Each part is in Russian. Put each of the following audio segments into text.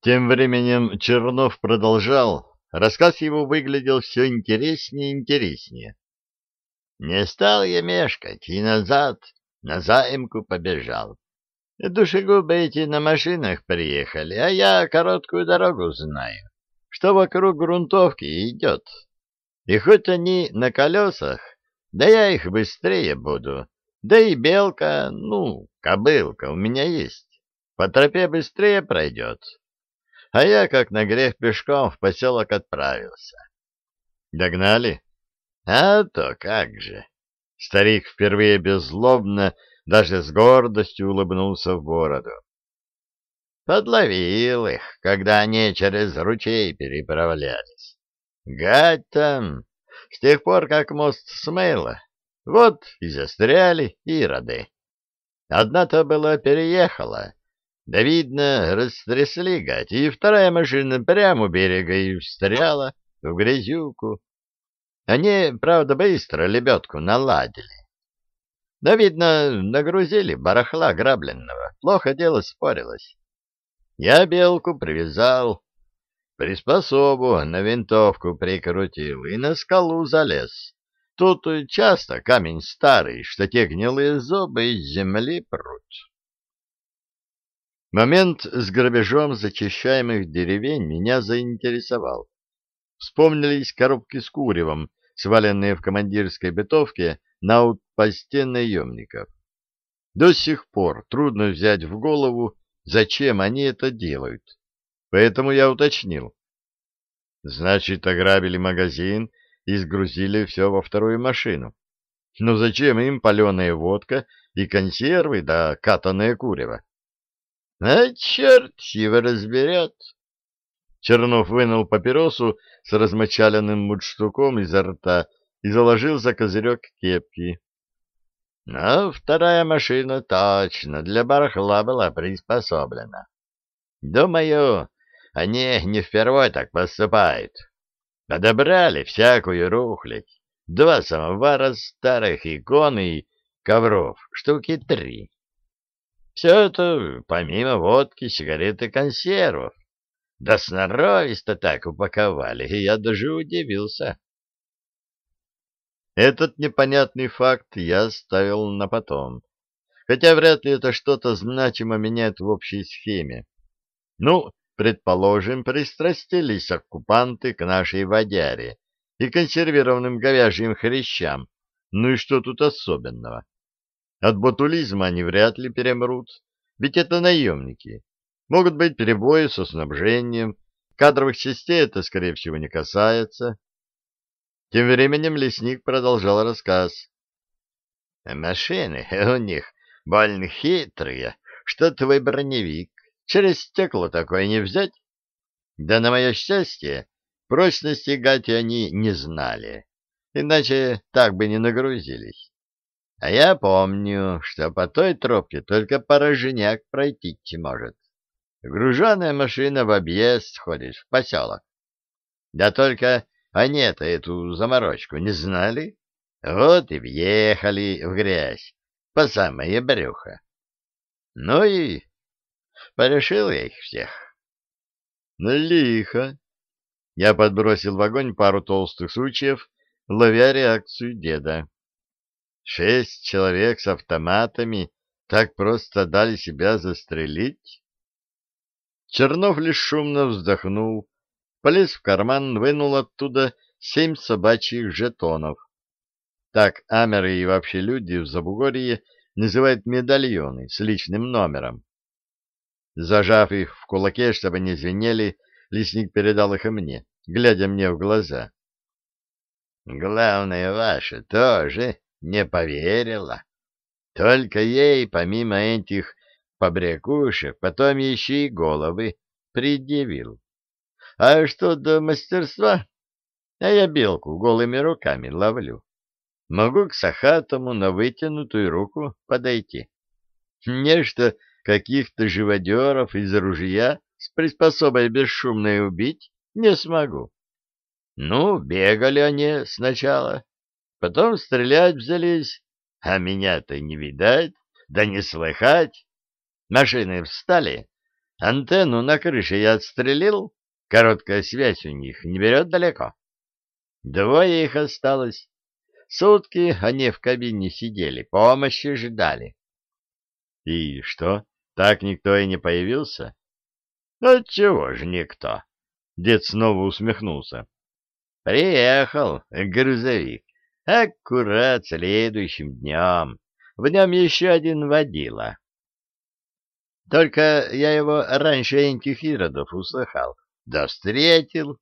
Тем временем Чернов продолжал. Рассказ его выглядел все интереснее и интереснее. Не стал я мешкать и назад, на заимку побежал. Душегубы эти на машинах приехали, а я короткую дорогу знаю, что вокруг грунтовки идет. И хоть они на колесах, да я их быстрее буду, да и белка, ну, кобылка у меня есть, по тропе быстрее пройдет. А я, как на грех, пешком в поселок отправился. Догнали? А то как же! Старик впервые беззлобно, даже с гордостью улыбнулся в бороду. Подловил их, когда они через ручей переправлялись. Гать там, с тех пор, как мост смыло, вот и застряли ироды. Одна-то была переехала, да, видно, растрясли гать, и вторая машина прямо у берега и встряла в грязюку. Они, правда, быстро лебедку наладили. Да, видно, нагрузили барахла грабленного. Плохо дело спорилось. Я белку привязал, приспособу на винтовку прикрутил и на скалу залез. Тут часто камень старый, что те гнилые зубы из земли прут. Момент с грабежом зачищаемых деревень меня заинтересовал. Вспомнились коробки с куревом, сваленные в командирской бытовке на аутпосте наемников. До сих пор трудно взять в голову, зачем они это делают. Поэтому я уточнил. Значит, ограбили магазин и сгрузили все во вторую машину. Но зачем им паленая водка и консервы да катаное курево? А черт его разберет! Чернов вынул папиросу с размочаленным мудштуком изо рта и заложил за козырек кепки. Но вторая машина точно для барахла была приспособлена. Думаю, они не впервой так поступают. Подобрали всякую рухлядь. Два самовара старых икон и ковров, штуки три. Все это помимо водки, сигарет и консервов. Да сноровисто так упаковали, и я даже удивился. Этот непонятный факт я оставил на потом, хотя вряд ли это что-то значимо меняет в общей схеме. Ну, предположим, пристрастились оккупанты к нашей водяре и консервированным говяжьим хрящам. Ну и что тут особенного? От ботулизма они вряд ли перемрут, ведь это наемники. Могут быть перебои со снабжением, кадровых частей это, скорее всего, не касается. Тем временем лесник продолжал рассказ. Машины у них больно хитрые, что твой броневик. Через стекло такое не взять. Да на мое счастье, прочности гати они не знали, иначе так бы не нагрузились. А я помню, что по той тропке только порожняк пройти может. Груженая машина в объезд ходит в поселок. Да только они-то эту заморочку не знали. Вот и въехали в грязь по самое брюхо. Ну и порешил я их всех. Ну, лихо. Я подбросил в огонь пару толстых сучьев, ловя реакцию деда. Шесть человек с автоматами так просто дали себя застрелить? Чернов лишь шумно вздохнул, полез в карман, вынул оттуда семь собачьих жетонов. Так амеры и вообще люди в Забугорье называют медальоны с личным номером. Зажав их в кулаке, чтобы не звенели, лесник передал их и мне, глядя мне в глаза. «Главное ваше тоже не поверила. Только ей, помимо этих побрякушек, потом еще и головы предъявил. А что до мастерства? А я белку голыми руками ловлю. Могу к Сахатому на вытянутую руку подойти. Нечто каких-то живодеров из ружья с приспособой бесшумной убить не смогу. Ну, бегали они сначала, потом стрелять взялись, а меня-то не видать, да не слыхать. Машины встали, Антенну на крыше я отстрелил, короткая связь у них не берет далеко. Двое их осталось. Сутки они в кабине сидели, помощи ждали. И что, так никто и не появился? Отчего же никто? Дед снова усмехнулся. Приехал грузовик. Аккурат следующим днем. В нем еще один водила. Только я его раньше этих иродов услыхал. Да встретил.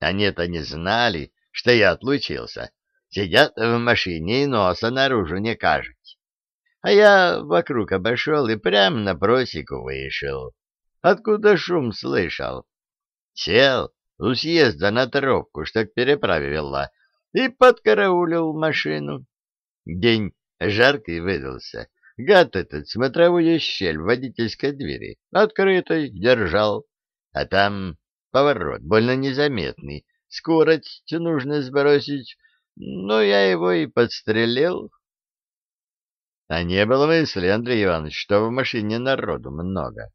Они-то не знали, что я отлучился. Сидят в машине и носа наружу не кажут. А я вокруг обошел и прямо на просеку вышел. Откуда шум слышал? Сел у съезда на тропку, что к переправе вела, и подкараулил машину. День жаркий выдался. Гад этот смотровую щель в водительской двери открытой держал, а там поворот больно незаметный, скорость нужно сбросить, но я его и подстрелил. А не было мысли, Андрей Иванович, что в машине народу много.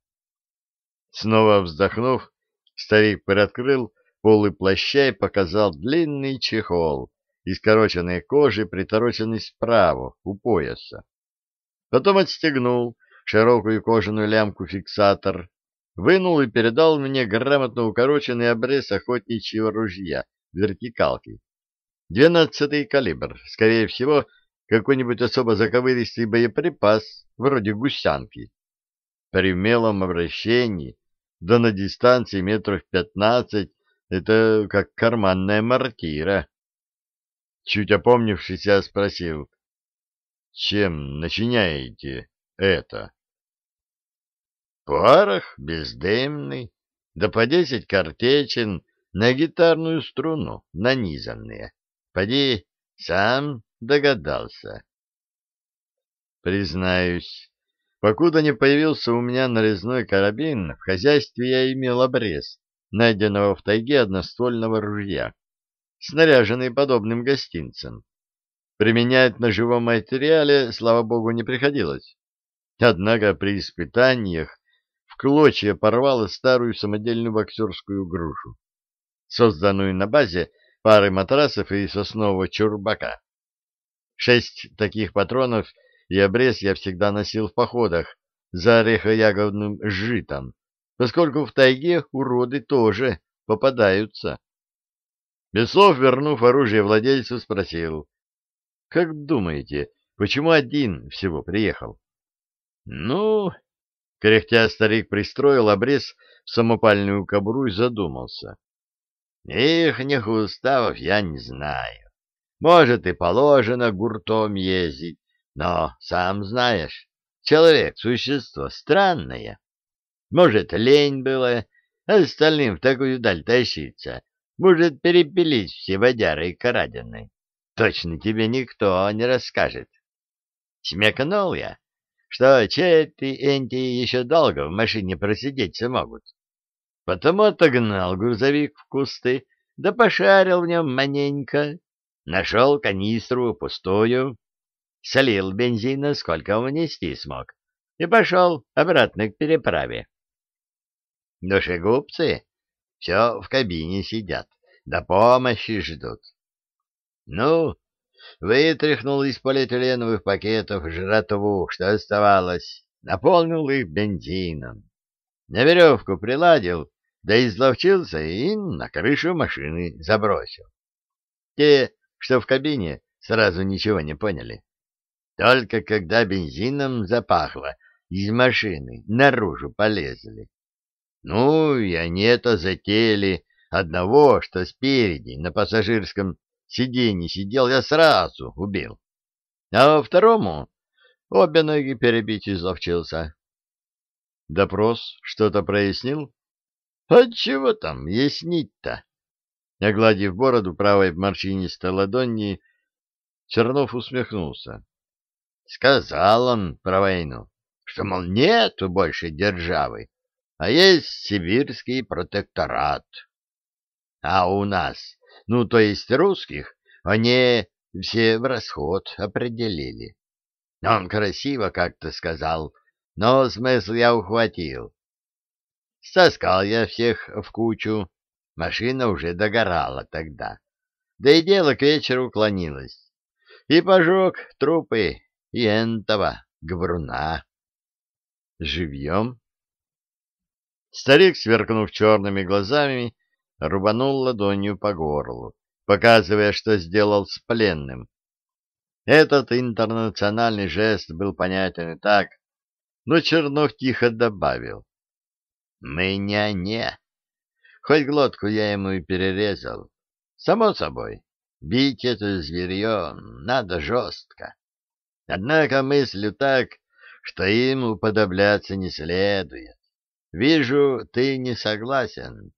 Снова вздохнув, старик приоткрыл полы плаща и показал длинный чехол из короченной кожи, притороченный справа, у пояса. Потом отстегнул широкую кожаную лямку-фиксатор, вынул и передал мне грамотно укороченный обрез охотничьего ружья вертикалки. Двенадцатый калибр, скорее всего, какой-нибудь особо заковыристый боеприпас, вроде гусянки. При умелом обращении, да на дистанции метров пятнадцать, это как карманная мортира. Чуть опомнившись, я спросил, чем начиняете это? Порох бездымный, да по десять картечин на гитарную струну нанизанные. Поди, сам догадался. Признаюсь, покуда не появился у меня нарезной карабин, в хозяйстве я имел обрез, найденного в тайге одноствольного ружья, снаряженный подобным гостинцем. Применять на живом материале, слава богу, не приходилось. Однако при испытаниях в клочья порвало старую самодельную боксерскую грушу, созданную на базе пары матрасов и соснового чурбака. Шесть таких патронов и обрез я всегда носил в походах за орехоягодным житом, поскольку в тайге уроды тоже попадаются. Без слов, вернув оружие владельцу, спросил, «Как думаете, почему один всего приехал?» «Ну...» — кряхтя старик пристроил обрез в самопальную кобуру и задумался. «Ихних уставов я не знаю. Может, и положено гуртом ездить, но, сам знаешь, человек — существо странное. Может, лень было остальным в такую даль тащиться, может, перепилить все водяры и крадены. Точно тебе никто не расскажет. Смекнул я, что Чети и Энти еще долго в машине просидеть смогут. Потому отогнал грузовик в кусты, да пошарил в нем маненько, нашел канистру пустую, солил бензина, сколько унести смог, и пошел обратно к переправе. Душегубцы все в кабине сидят, до помощи ждут. Ну, вытряхнул из полиэтиленовых пакетов жратву, что оставалось, наполнил их бензином. На веревку приладил, да изловчился и на крышу машины забросил. Те, что в кабине, сразу ничего не поняли. Только когда бензином запахло, из машины наружу полезли. Ну, и они это затеяли. Одного, что спереди, на пассажирском сиденье сидел, я сразу убил. А второму обе ноги перебить изловчился. Допрос что-то прояснил? Отчего там яснить-то? Огладив бороду правой морщинистой ладони, Чернов усмехнулся. Сказал он про войну, что, мол, нету больше державы, а есть сибирский протекторат. А у нас, ну, то есть русских, они все в расход определили. Он красиво как-то сказал, но смысл я ухватил. Стаскал я всех в кучу. Машина уже догорала тогда. Да и дело к вечеру клонилось. И пожег трупы и энтова, гвруна. Живьем? Старик, сверкнув черными глазами, рубанул ладонью по горлу, показывая, что сделал с пленным. Этот интернациональный жест был понятен и так, но Чернов тихо добавил. «Мы-не-не. Хоть глотку я ему и перерезал. Само собой, бить это зверье надо жестко. Однако мыслю так, что им уподобляться не следует. Вижу, ты не согласен.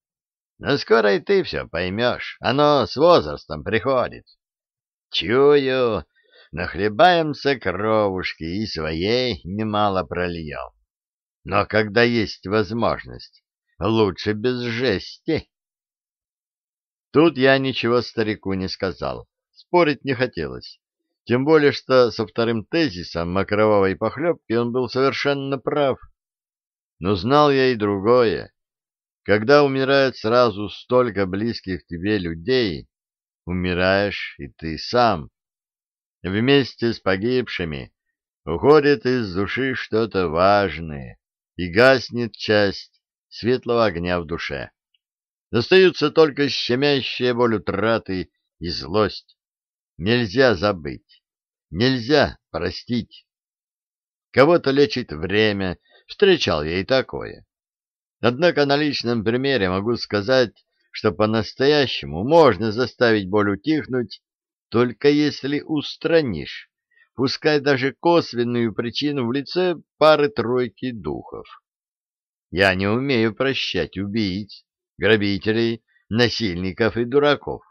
Но скоро и ты все поймешь. Оно с возрастом приходит. Чую, нахлебаемся кровушки и своей немало прольем. Но когда есть возможность, лучше без жести. Тут я ничего старику не сказал. Спорить не хотелось. Тем более, что со вторым тезисом о кровавой похлебке он был совершенно прав. Но знал я и другое. Когда умирает сразу столько близких тебе людей, умираешь и ты сам. Вместе с погибшими уходит из души что-то важное, и гаснет часть светлого огня в душе. Остаются только щемящая боль утраты и злость. Нельзя забыть, нельзя простить. Кого-то лечит время, встречал я и такое. Однако на личном примере могу сказать, что по-настоящему можно заставить боль утихнуть, только если устранишь, пускай даже косвенную причину в лице пары-тройки духов. Я не умею прощать убийц, грабителей, насильников и дураков.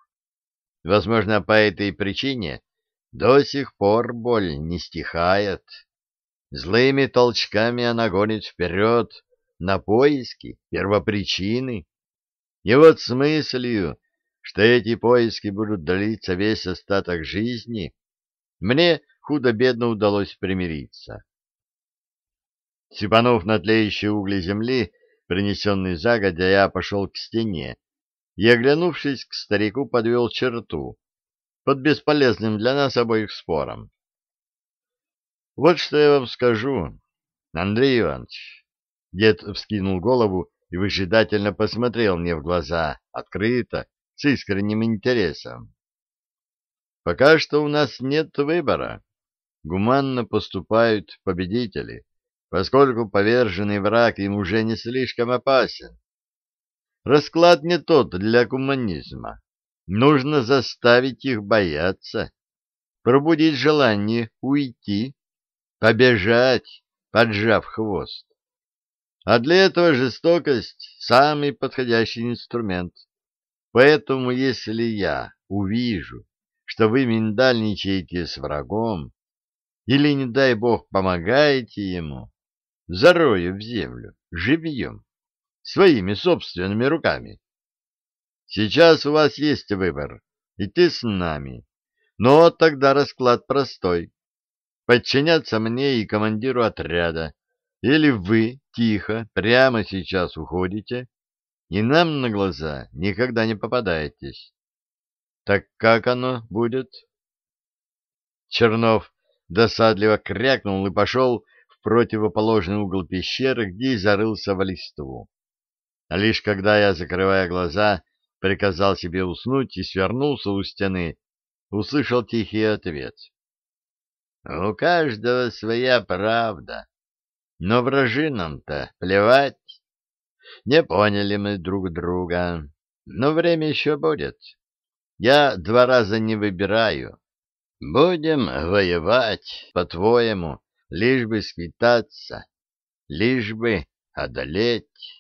Возможно, по этой причине до сих пор боль не стихает. Злыми толчками она гонит вперед на поиски первопричины. И вот с мыслью, что эти поиски будут длиться весь остаток жизни, мне худо-бедно удалось примириться. Сипанув на тлеющие угли земли, принесенный загодя, я пошел к стене и, оглянувшись к старику, подвел черту под бесполезным для нас обоих спором. Вот что я вам скажу, Андрей Иванович. Дед вскинул голову и выжидательно посмотрел мне в глаза, открыто, с искренним интересом. Пока что у нас нет выбора. Гуманно поступают победители поскольку поверженный враг им уже не слишком опасен. Расклад не тот для гуманизма. Нужно заставить их бояться, пробудить желание уйти, побежать, поджав хвост. А для этого жестокость — самый подходящий инструмент. Поэтому, если я увижу, что вы миндальничаете с врагом, или, не дай бог, помогаете ему, зарою в землю, живьем, своими собственными руками. Сейчас у вас есть выбор — идти с нами, но тогда расклад простой. Подчиняться мне и командиру отряда, или вы тихо прямо сейчас уходите и нам на глаза никогда не попадаетесь. Так как оно будет? Чернов досадливо крякнул и пошел противоположный угол пещеры, где и зарылся в листву. А лишь когда я, закрывая глаза, приказал себе уснуть и свернулся у стены, услышал тихий ответ. «У каждого своя правда, но вражинам-то плевать. Не поняли мы друг друга, но время еще будет. Я два раза не выбираю. Будем воевать, по-твоему, лишь бы сквитаться, лишь бы одолеть.